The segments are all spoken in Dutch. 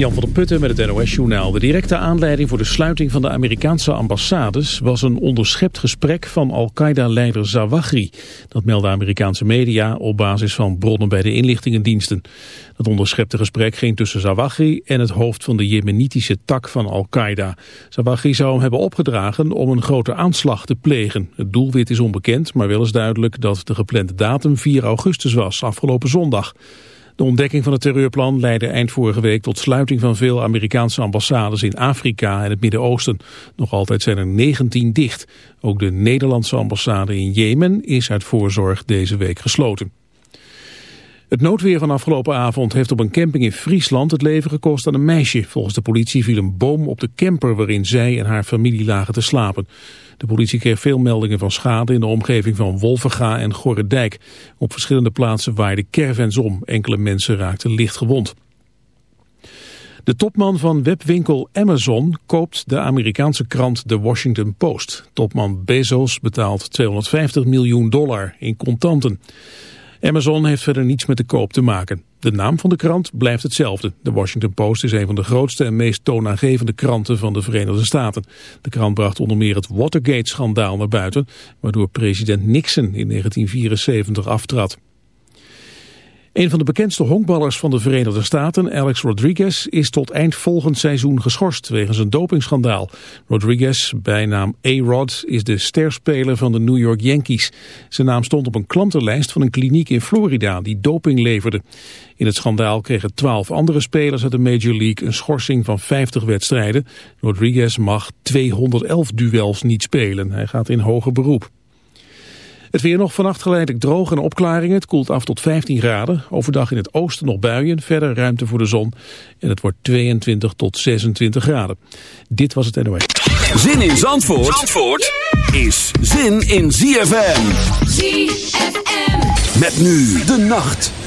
Jan van der Putten met het NOS-journaal. De directe aanleiding voor de sluiting van de Amerikaanse ambassades was een onderschept gesprek van Al-Qaeda-leider Zawahri. Dat melden Amerikaanse media op basis van bronnen bij de inlichtingendiensten. Dat onderschepte gesprek ging tussen Zawahri en het hoofd van de jemenitische tak van Al-Qaeda. Zawahri zou hem hebben opgedragen om een grote aanslag te plegen. Het doelwit is onbekend, maar wel is duidelijk dat de geplande datum 4 augustus was, afgelopen zondag. De ontdekking van het terreurplan leidde eind vorige week tot sluiting van veel Amerikaanse ambassades in Afrika en het Midden-Oosten. Nog altijd zijn er 19 dicht. Ook de Nederlandse ambassade in Jemen is uit voorzorg deze week gesloten. Het noodweer van afgelopen avond heeft op een camping in Friesland het leven gekost aan een meisje. Volgens de politie viel een boom op de camper waarin zij en haar familie lagen te slapen. De politie kreeg veel meldingen van schade in de omgeving van Wolvenga en Gorredijk. Op verschillende plaatsen waaiden caravans om. Enkele mensen raakten licht gewond. De topman van webwinkel Amazon koopt de Amerikaanse krant The Washington Post. Topman Bezos betaalt 250 miljoen dollar in contanten. Amazon heeft verder niets met de koop te maken. De naam van de krant blijft hetzelfde. De Washington Post is een van de grootste en meest toonaangevende kranten van de Verenigde Staten. De krant bracht onder meer het Watergate-schandaal naar buiten, waardoor president Nixon in 1974 aftrad. Een van de bekendste honkballers van de Verenigde Staten, Alex Rodriguez, is tot eind volgend seizoen geschorst wegens een dopingschandaal. Rodriguez, bijnaam A-Rod, is de sterspeler van de New York Yankees. Zijn naam stond op een klantenlijst van een kliniek in Florida die doping leverde. In het schandaal kregen twaalf andere spelers uit de Major League een schorsing van 50 wedstrijden. Rodriguez mag 211 duels niet spelen. Hij gaat in hoger beroep. Het weer nog vannacht geleidelijk droog en opklaringen. Het koelt af tot 15 graden. Overdag in het oosten nog buien. Verder ruimte voor de zon. En het wordt 22 tot 26 graden. Dit was het NOS. Zin in Zandvoort, Zandvoort is zin in ZFM. ZFM. Met nu de nacht.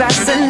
glass and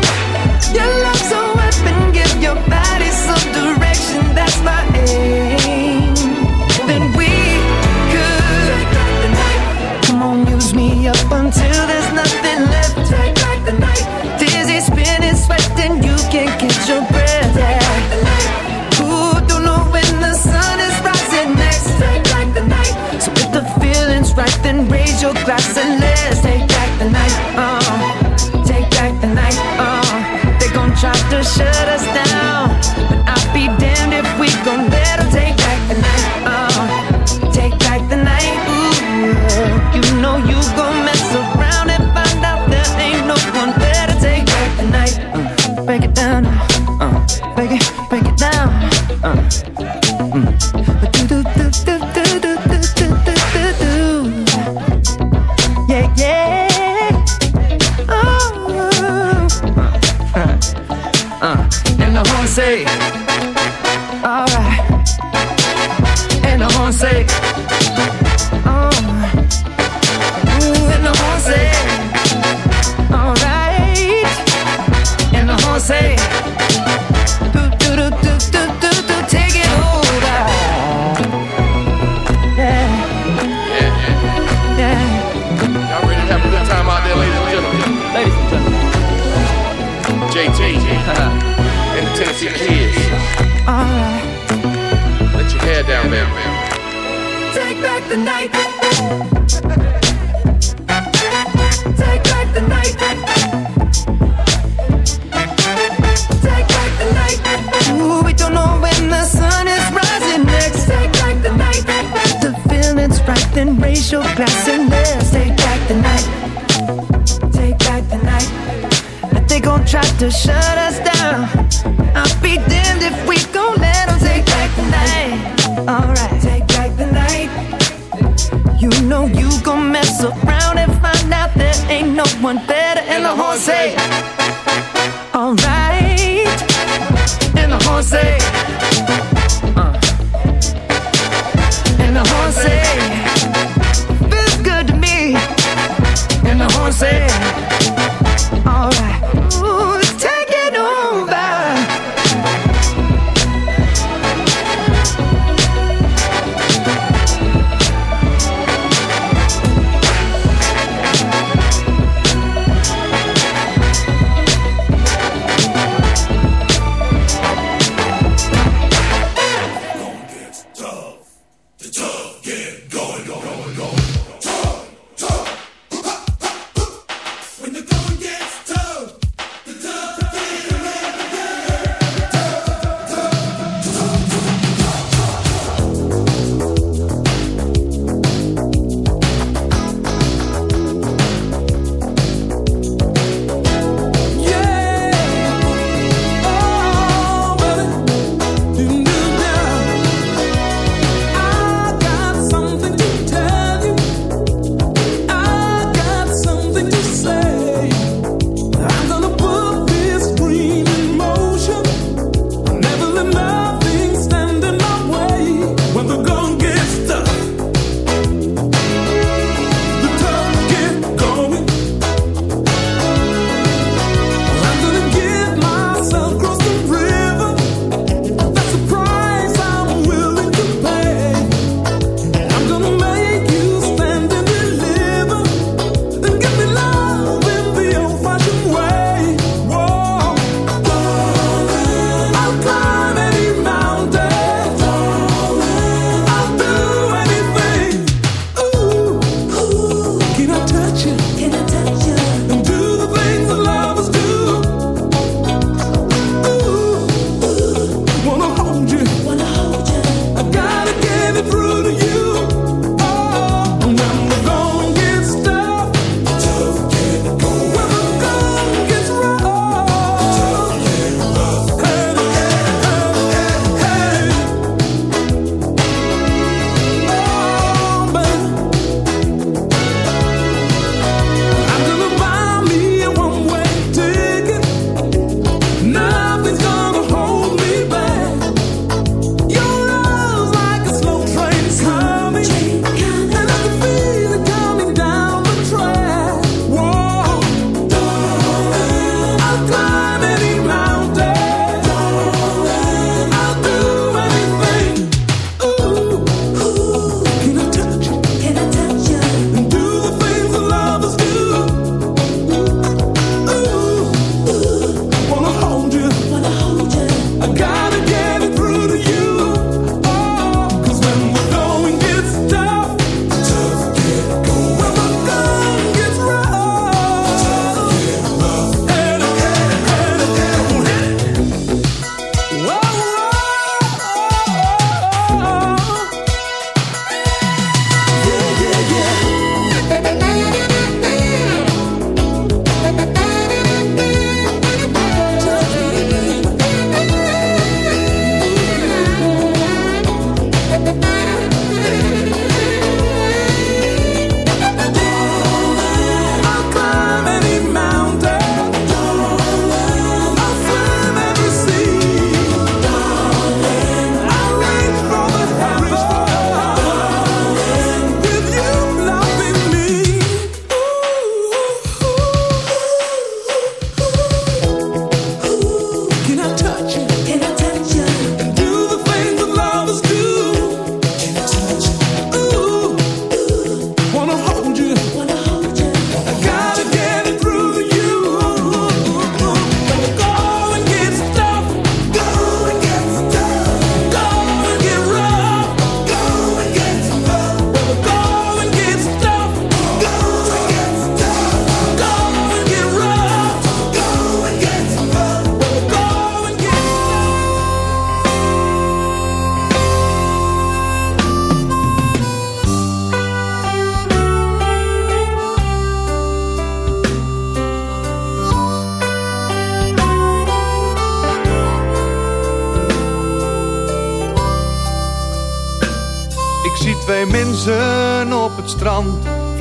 cielo. Say,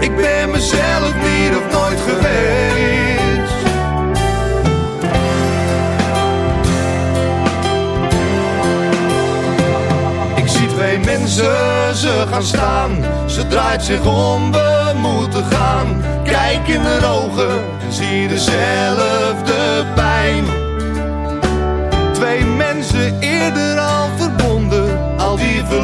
Ik ben mezelf niet of nooit geweest. Ik zie twee mensen, ze gaan staan. Ze draait zich om, we moeten gaan. Kijk in haar ogen en zie dezelfde pijn.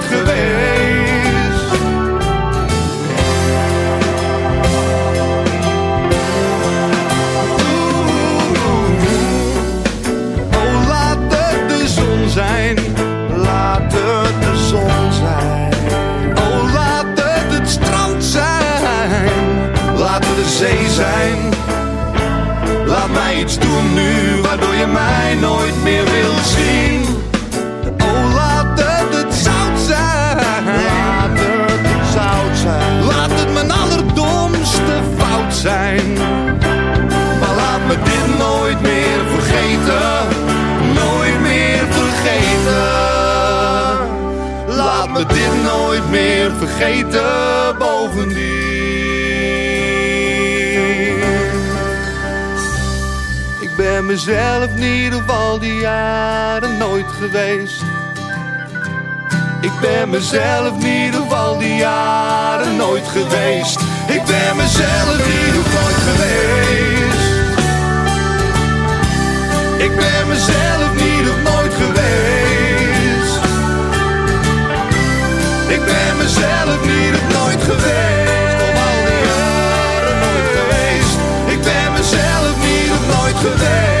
Nooit geweest. Oh, laat het de zon zijn. Laat het de zon zijn. Oh, laat het het strand zijn. Laat het de zee zijn. Laat mij iets doen nu, waardoor je mij nooit meer wilt zien. Meer vergeten. Bovendien. Ik ben mezelf niet of al die jaren nooit geweest. Ik ben mezelf niet of al die jaren nooit geweest. Ik ben mezelf niet of nooit geweest. Ik ben mezelf niet of nooit geweest. Ik ben mezelf niet of nooit geweest. Of al die jaren nooit geweest. Ik ben mezelf niet of nooit geweest.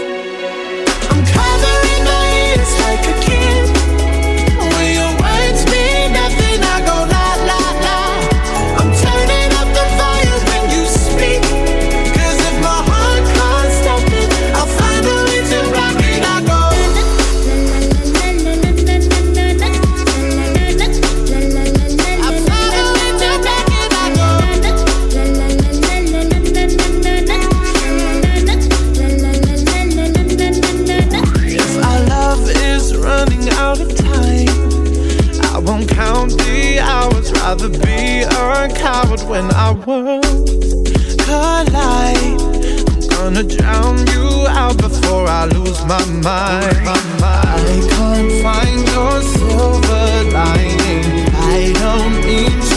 when our worlds collide. I'm gonna drown you out before I lose my mind. My mind. I can't find your silver lining. I don't need.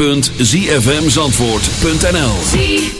www.zfmzandvoort.nl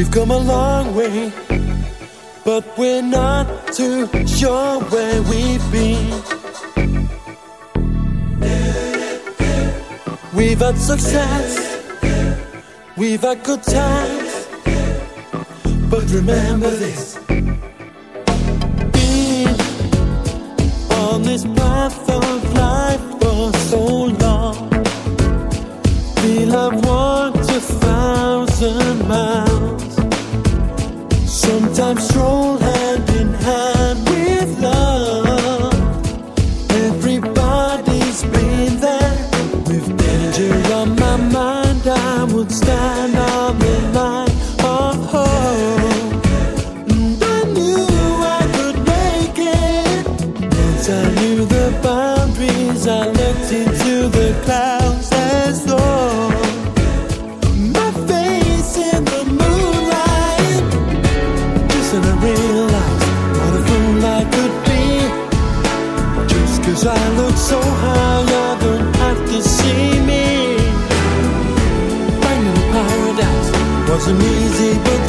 We've come a long way, but we're not too sure where we've been. We've had success, we've had good times, but remember this. been on this path of life for so long.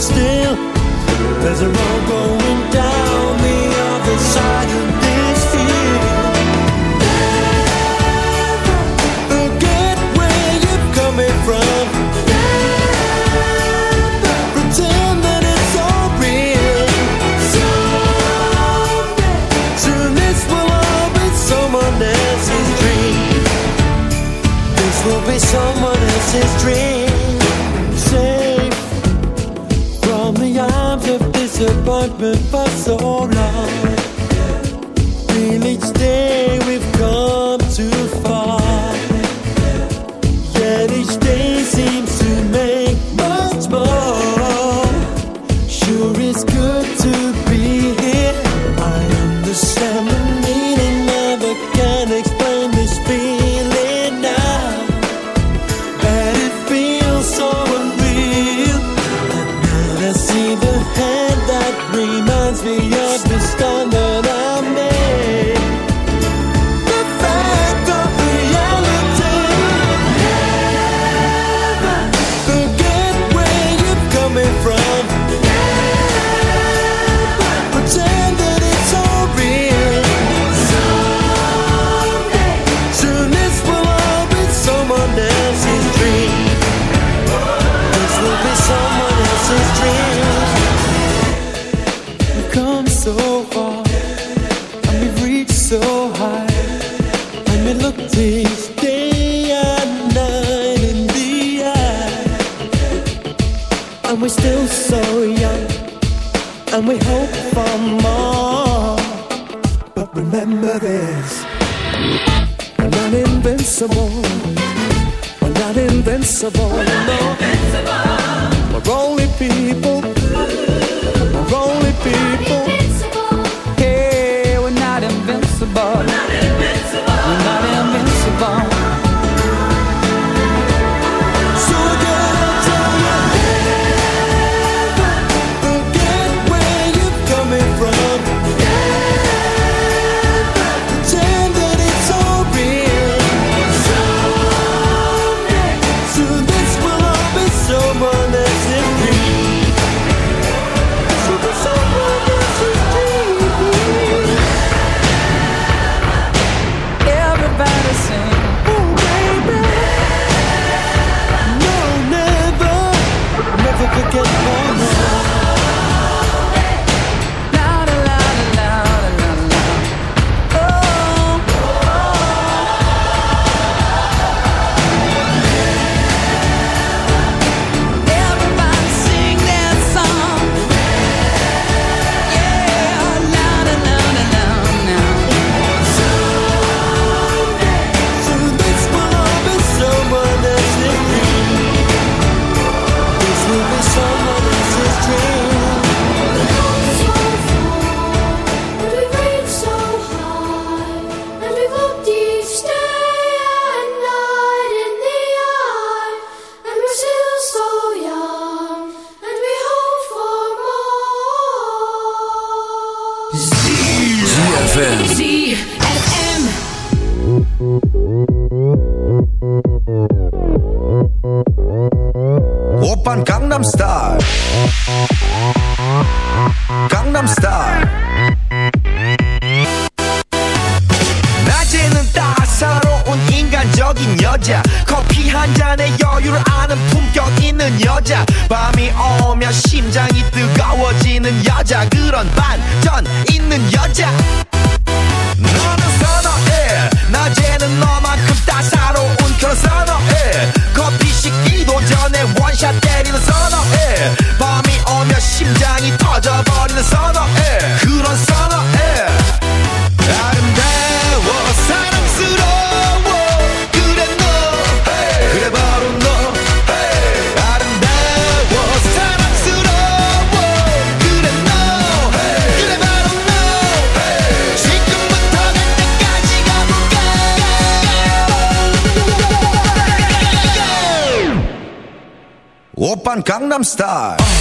still. There's a road. your je till day. Gangnam Style.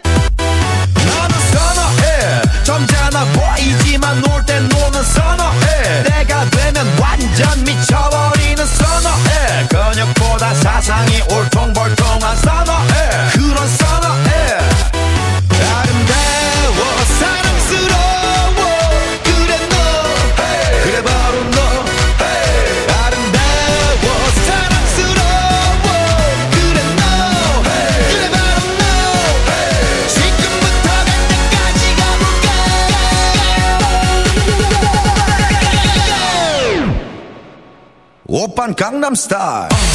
Gangnam Style.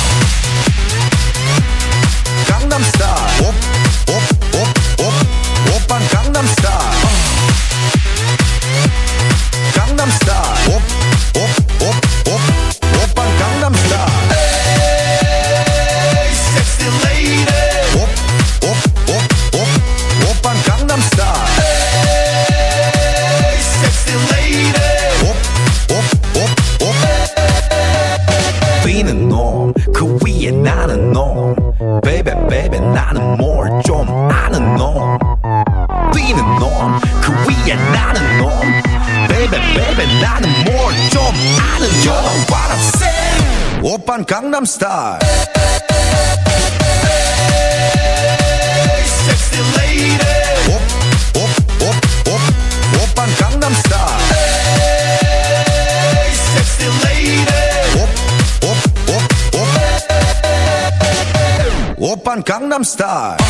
star.